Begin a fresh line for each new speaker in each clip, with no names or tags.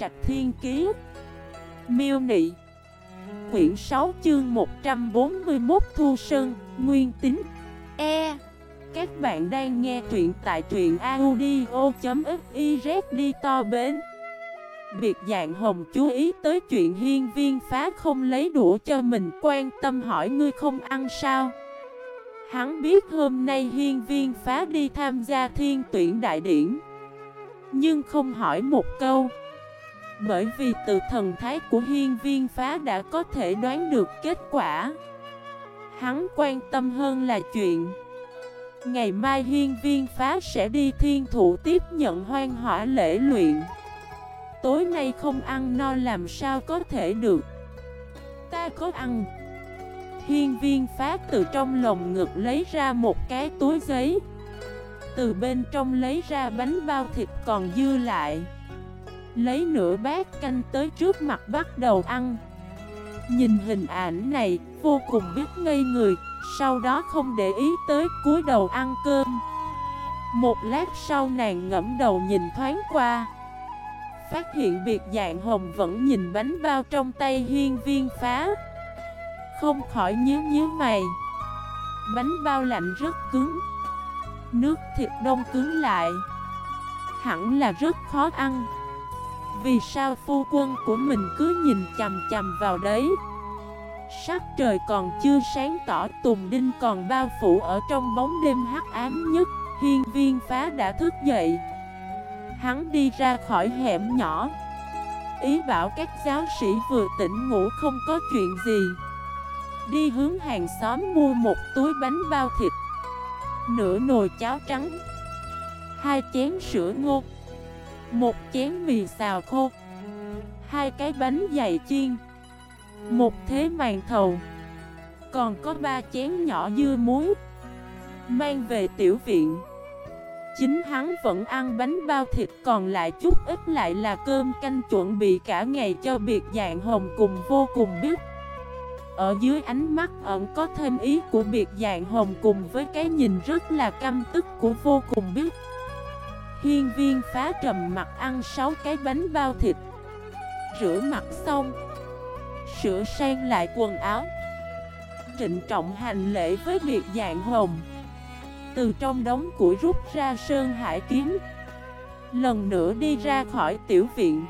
Trạch Thiên Kiế Miêu Nị. Quyển 6 chương 141 Thu Sơn, Nguyên Tính E. Các bạn đang nghe truyện tại truyện audio.xyz đi to bến. Biệt dạng hồng chú ý tới chuyện hiên viên phá không lấy đũa cho mình, quan tâm hỏi ngươi không ăn sao? Hắn biết hôm nay hiên viên phá đi tham gia thiên tuyển đại điển, Nhưng không hỏi một câu. Bởi vì từ thần thái của hiên viên phá đã có thể đoán được kết quả. Hắn quan tâm hơn là chuyện. Ngày mai hiên viên phá sẽ đi thiên Thủ tiếp nhận hoang hỏa lễ luyện. Tối nay không ăn no làm sao có thể được. Ta có ăn. Hiên viên Phá từ trong lồng ngực lấy ra một cái túi giấy. Từ bên trong lấy ra bánh bao thịt còn dư lại. Lấy nửa bát canh tới trước mặt bắt đầu ăn. Nhìn hình ảnh này, vô cùng biết ngây người, Sau đó không để ý tới cúi đầu ăn cơm. Một lát sau nàng ngẫm đầu nhìn thoáng qua. Phát hiện biệt dạng hồng vẫn nhìn bánh bao trong tay hiên viên phá. Không khỏi nhíu nhíu mày. Bánh bao lạnh rất cứng. Nước thịt đông cứng lại. Hẳn là rất khó ăn. Vì sao phu quân của mình cứ nhìn chầm chầm vào đấy? Sắc trời còn chưa sáng tỏ, Tùng Đinh còn bao phủ ở trong bóng đêm hắc ám nhất. Hiên viên phá đã thức dậy. Hắn đi ra khỏi hẻm nhỏ. Ý bảo các giáo sĩ vừa tỉnh ngủ không có chuyện gì. Đi hướng hàng xóm mua một túi bánh bao thịt, Nửa nồi cháo trắng, Hai chén sữa ngô. Một chén mì xào khô. Hai cái bánh dày chiên. Một thế màn thầu. Còn có ba chén nhỏ dưa muối. Mang về tiểu viện. Chính hắn vẫn ăn bánh bao thịt, còn lại chút ít lại là cơm canh chuẩn bị cả ngày cho biệt dạng hồng cùng vô cùng biết. Ở dưới ánh mắt ẩn có thêm ý của biệt dạng hồng cùng với cái nhìn rất là căm tức của vô cùng biết. Hiên viên phá trầm mặt ăn 6 cái bánh bao thịt. Rửa mặt xong, Sửa sang lại quần áo. Trịnh trọng hành lễ với biệt dạng hồng. Từ trong đống củi rút ra sơn hải kiếm. Lần nữa đi ra khỏi tiểu viện.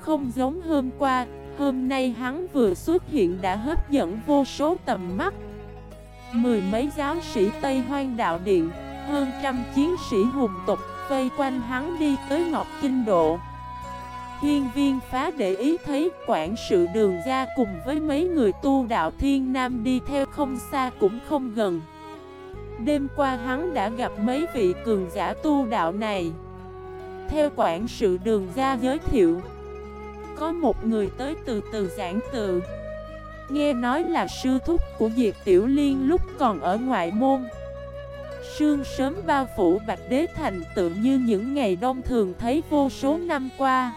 Không giống hôm qua, Hôm nay hắn vừa xuất hiện đã hấp dẫn vô số tầm mắt. Mười mấy giáo sĩ Tây Hoang Đạo Điện, Hơn trăm chiến sĩ hùng tục Vây quanh hắn đi tới Ngọc Kinh Độ. Hiên viên phá để ý thấy quản sự đường ra cùng với mấy người tu đạo thiên nam đi theo không xa cũng không gần. Đêm qua hắn đã gặp mấy vị cường giả tu đạo này. Theo quản sự đường ra giới thiệu, Có một người tới từ từ giảng tự Nghe nói là sư thúc của Diệp Tiểu Liên lúc còn ở ngoại môn. Sương sớm bao phủ Bạch Đế Thành tự như những ngày đông thường thấy vô số năm qua.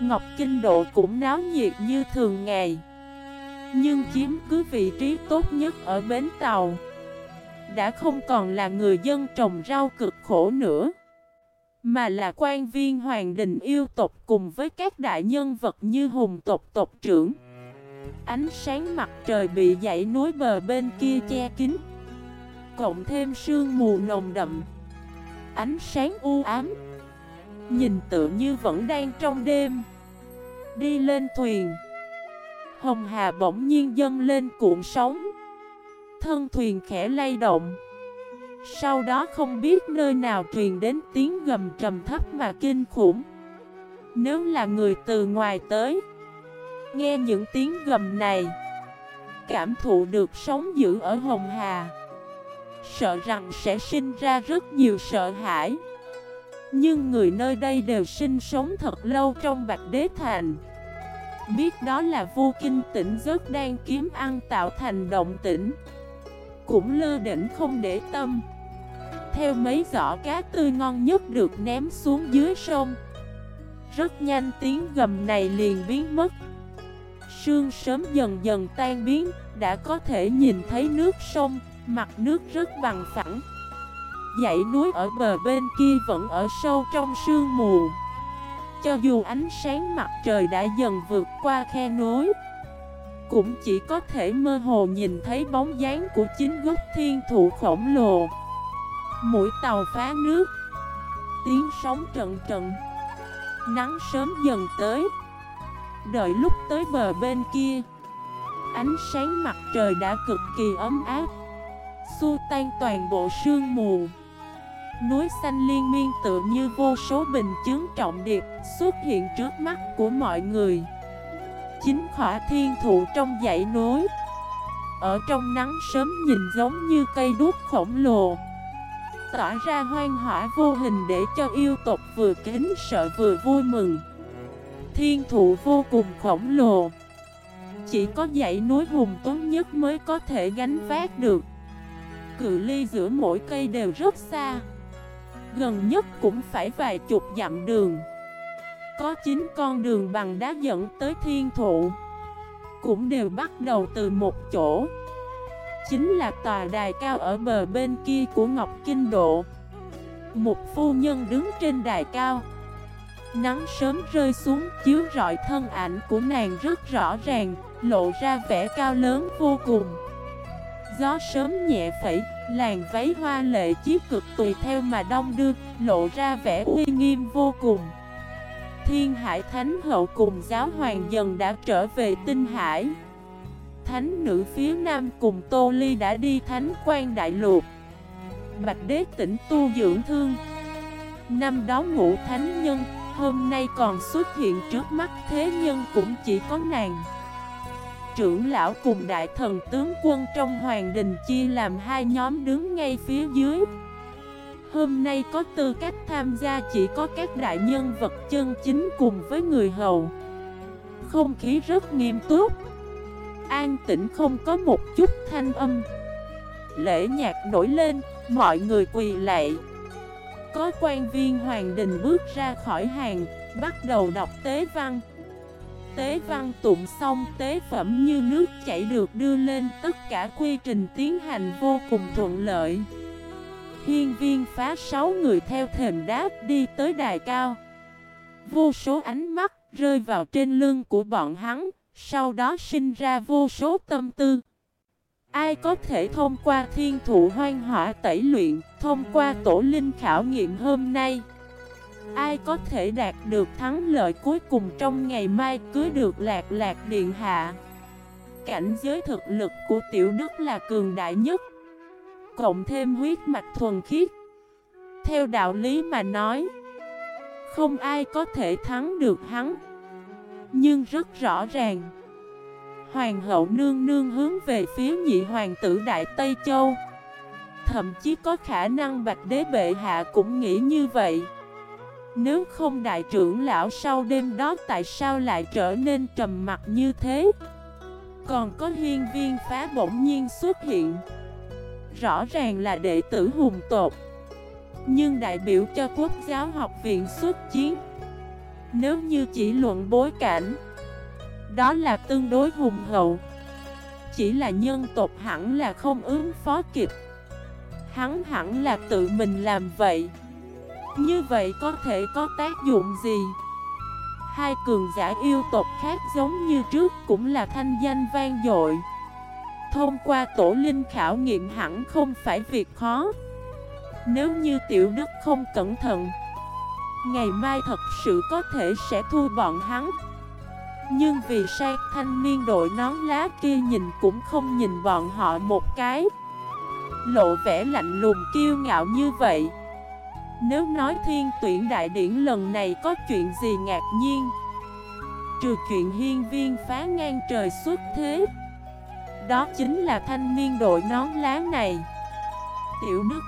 Ngọc Kinh Độ cũng náo nhiệt như thường ngày. Nhưng chiếm cứ vị trí tốt nhất ở bến tàu, đã không còn là người dân trồng rau cực khổ nữa, Mà là quan viên hoàng đình yêu tộc cùng với các đại nhân vật như hùng tộc tộc trưởng. Ánh sáng mặt trời bị dãy núi bờ bên kia che kín Cộng thêm sương mù nồng đậm. Ánh sáng u ám, Nhìn tựa như vẫn đang trong đêm. Đi lên thuyền. Hồng Hà bỗng nhiên dâng lên cuộn sóng. Thân thuyền khẽ lay động. Sau đó không biết nơi nào truyền đến tiếng gầm trầm thấp mà kinh khủng. Nếu là người từ ngoài tới, Nghe những tiếng gầm này, Cảm thụ được sống giữ ở Hồng Hà. Sợ rằng sẽ sinh ra rất nhiều sợ hãi. Nhưng người nơi đây đều sinh sống thật lâu trong Bạch Đế Thành. Biết đó là vô kinh tỉnh giấc đang kiếm ăn tạo thành động tĩnh. Cũng lơ đỉnh không để tâm. Theo mấy giỏ cá tươi ngon nhất được ném xuống dưới sông. Rất nhanh tiếng gầm này liền biến mất. Sương sớm dần dần tan biến, Đã có thể nhìn thấy nước sông. Mặt nước rất bằng phẳng. Dãy núi ở bờ bên kia vẫn ở sâu trong sương mù. Cho dù ánh sáng mặt trời đã dần vượt qua khe núi, Cũng chỉ có thể mơ hồ nhìn thấy bóng dáng của chính gốc thiên thụ khổng lồ. Mũi tàu phá nước, Tiếng sóng trận trận, Nắng sớm dần tới. Đợi lúc tới bờ bên kia, Ánh sáng mặt trời đã cực kỳ ấm áp. Xua tan toàn bộ sương mù. Núi xanh liên miên tự như vô số bình chứng trọng điệp xuất hiện trước mắt của mọi người. Chính khỏa thiên thụ trong dãy núi, Ở trong nắng sớm nhìn giống như cây đuốc khổng lồ, Tỏa ra hoang hỏa vô hình để cho yêu tộc vừa kính sợ vừa vui mừng. Thiên thụ vô cùng khổng lồ. Chỉ có dãy núi hùng tuấn nhất mới có thể gánh vác được. Cự ly giữa mỗi cây đều rất xa. Gần nhất cũng phải vài chục dặm đường. Có 9 con đường bằng đá dẫn tới thiên thụ. Cũng đều bắt đầu từ một chỗ. Chính là tòa đài cao ở bờ bên kia của Ngọc Kinh Độ. Một phu nhân đứng trên đài cao. Nắng sớm rơi xuống, chiếu rọi thân ảnh của nàng rất rõ ràng, Lộ ra vẻ cao lớn vô cùng. Gió sớm nhẹ phẩy, Làn váy hoa lệ chiếc cực tùy theo mà đông đưa, Lộ ra vẻ uy nghiêm vô cùng. Thiên Hải Thánh Hậu cùng giáo hoàng dần đã trở về tinh hải. Thánh nữ phía nam cùng Tô Ly đã đi thánh quan đại lục. Bạch đế tỉnh tu dưỡng thương. Năm đó ngũ thánh nhân, Hôm nay còn xuất hiện trước mắt thế nhân cũng chỉ có nàng. Trưởng lão cùng đại thần tướng quân trong hoàng đình chia làm hai nhóm đứng ngay phía dưới. Hôm nay có tư cách tham gia chỉ có các đại nhân vật chân chính cùng với người hầu. Không khí rất nghiêm túc. An tĩnh không có một chút thanh âm. Lễ nhạc nổi lên, mọi người quỳ lạy Có quan viên hoàng đình bước ra khỏi hàng, bắt đầu đọc tế văn. Tế văn tụng xong, tế phẩm như nước chảy được đưa lên, Tất cả quy trình tiến hành vô cùng thuận lợi. Hiên viên phá sáu người theo thềm đá đi tới đài cao. Vô số ánh mắt rơi vào trên lưng của bọn hắn, Sau đó sinh ra vô số tâm tư. Ai có thể thông qua thiên thụ hoang hỏa tẩy luyện, Thông qua tổ linh khảo nghiệm hôm nay? Ai có thể đạt được thắng lợi cuối cùng trong ngày mai cưới được lạc lạc điện hạ. Cảnh giới thực lực của tiểu đức là cường đại nhất. Cộng thêm huyết mạch thuần khiết. Theo đạo lý mà nói, Không ai có thể thắng được hắn. Nhưng rất rõ ràng, Hoàng hậu nương nương hướng về phía nhị hoàng tử Đại Tây Châu. Thậm chí có khả năng bạch đế bệ hạ cũng nghĩ như vậy nếu không đại trưởng lão sau đêm đó tại sao lại trở nên trầm mặt như thế? Còn có hiên viên phá bỗng nhiên xuất hiện. Rõ ràng là đệ tử hùng tột Nhưng đại biểu cho quốc giáo học viện xuất chiến. Nếu như chỉ luận bối cảnh, Đó là tương đối hùng hậu. Chỉ là nhân tộc hẳn là không ứng phó kịp. Hắn hẳn là tự mình làm vậy như vậy có thể có tác dụng gì? Hai cường giả yêu tộc khác giống như trước cũng là thanh danh vang dội. Thông qua tổ linh khảo nghiệm hẳn không phải việc khó. Nếu như tiểu đức không cẩn thận, Ngày mai thật sự có thể sẽ thua bọn hắn. Nhưng vì sao thanh niên đội nón lá kia nhìn cũng không nhìn bọn họ một cái. Lộ vẻ lạnh lùng kiêu ngạo như vậy nếu nói thiên tuyển đại điển lần này có chuyện gì ngạc nhiên? Trừ chuyện hiên viên phá ngang trời xuất thế. Đó chính là thanh niên đội nón lá này. Tiểu Đức,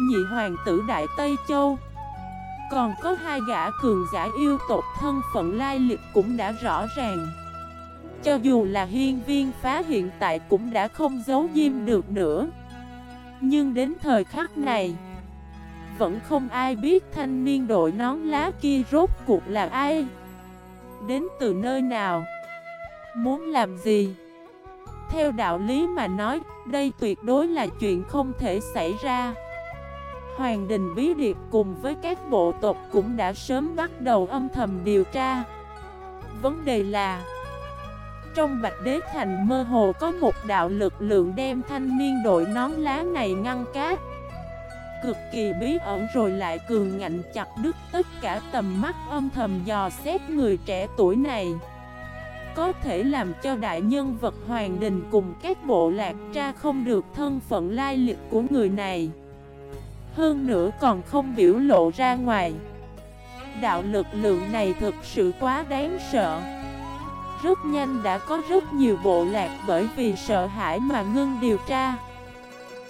Nhị hoàng tử Đại Tây Châu. Còn có hai gã cường giả yêu tộc thân phận lai lịch cũng đã rõ ràng. Cho dù là hiên viên phá hiện tại cũng đã không giấu diêm được nữa. Nhưng đến thời khắc này vẫn không ai biết thanh niên đội nón lá kia rốt cuộc là ai. Đến từ nơi nào? Muốn làm gì? Theo đạo lý mà nói, Đây tuyệt đối là chuyện không thể xảy ra. Hoàng đình bí điệp cùng với các bộ tộc cũng đã sớm bắt đầu âm thầm điều tra. Vấn đề là, Trong Bạch Đế Thành mơ hồ có một đạo lực lượng đem thanh niên đội nón lá này ngăn cát. Cực kỳ bí ẩn rồi lại cường ngạnh chặt đứt tất cả tầm mắt âm thầm dò xét người trẻ tuổi này. Có thể làm cho đại nhân vật hoàng đình cùng các bộ lạc tra không được thân phận lai lịch của người này. Hơn nữa còn không biểu lộ ra ngoài. Đạo lực lượng này thực sự quá đáng sợ. Rất nhanh đã có rất nhiều bộ lạc bởi vì sợ hãi mà ngưng điều tra.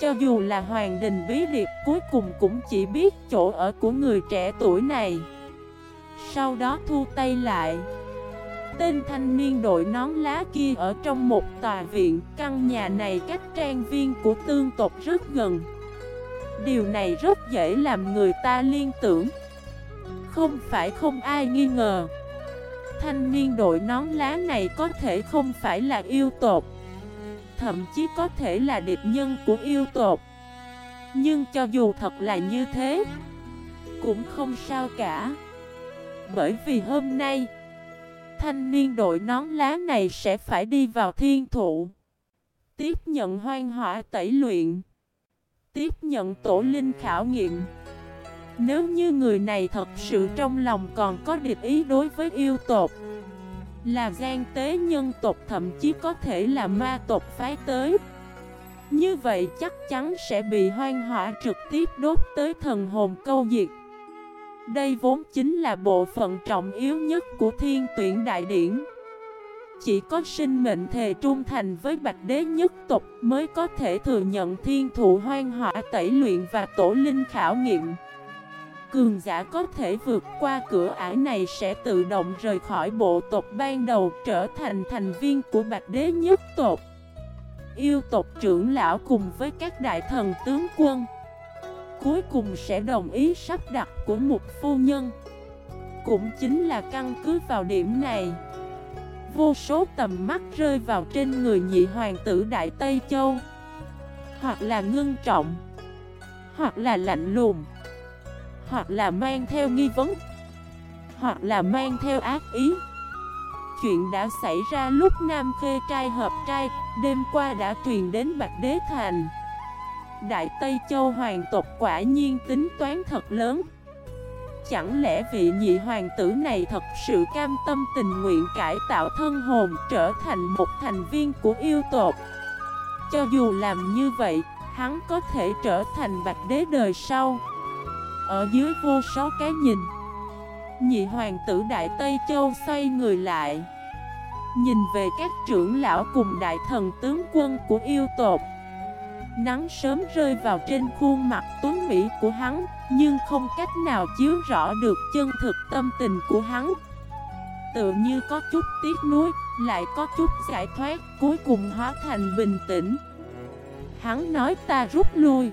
Cho dù là hoàng đình bí điệp cuối cùng cũng chỉ biết chỗ ở của người trẻ tuổi này. Sau đó thu tay lại. Tên thanh niên đội nón lá kia ở trong một tòa viện, Căn nhà này cách trang viên của tương tộc rất gần. Điều này rất dễ làm người ta liên tưởng. Không phải không ai nghi ngờ. Thanh niên đội nón lá này có thể không phải là yêu tộc. Thậm chí có thể là địch nhân của yêu tộc Nhưng cho dù thật là như thế, Cũng không sao cả Bởi vì hôm nay, thanh niên đội nón lá này sẽ phải đi vào thiên thụ. Tiếp nhận hoang hỏa tẩy luyện. Tiếp nhận tổ linh khảo nghiệm. Nếu như người này thật sự trong lòng còn có địch ý đối với yêu tộc là gian tế nhân tộc, thậm chí có thể là ma tộc phái tới. Như vậy chắc chắn sẽ bị hoang hỏa trực tiếp đốt tới thần hồn câu diệt. Đây vốn chính là bộ phận trọng yếu nhất của thiên tuyển đại điển. Chỉ có sinh mệnh thề trung thành với bạch đế nhất tộc mới có thể thừa nhận thiên thụ hoang hỏa tẩy luyện và tổ linh khảo nghiệm. Cường giả có thể vượt qua cửa ải này sẽ tự động rời khỏi bộ tộc ban đầu, trở thành thành viên của bạch đế nhất tộc. Yêu tộc trưởng lão cùng với các đại thần tướng quân cuối cùng sẽ đồng ý sắp đặt của một phu nhân. Cũng chính là căn cứ vào điểm này, Vô số tầm mắt rơi vào trên người nhị hoàng tử Đại Tây Châu. Hoặc là ngưng trọng, Hoặc là lạnh lùng. Hoặc là mang theo nghi vấn Hoặc là mang theo ác ý. Chuyện đã xảy ra lúc Nam Khê trai hợp trai Đêm qua đã truyền đến Bạch Đế Thành. Đại Tây Châu hoàng tộc quả nhiên tính toán thật lớn. Chẳng lẽ vị nhị hoàng tử này thật sự cam tâm tình nguyện cải tạo thân hồn trở thành một thành viên của yêu tộc? Cho dù làm như vậy, hắn có thể trở thành bạch đế đời sau. Ở dưới vô số cái nhìn. Nhị hoàng tử Đại Tây Châu xoay người lại, Nhìn về các trưởng lão cùng đại thần tướng quân của yêu tộc. Nắng sớm rơi vào trên khuôn mặt tuấn Mỹ của hắn, Nhưng không cách nào chiếu rõ được chân thực tâm tình của hắn. Tự như có chút tiếc nuối, Lại có chút giải thoát, Cuối cùng hóa thành bình tĩnh. Hắn nói ta rút lui.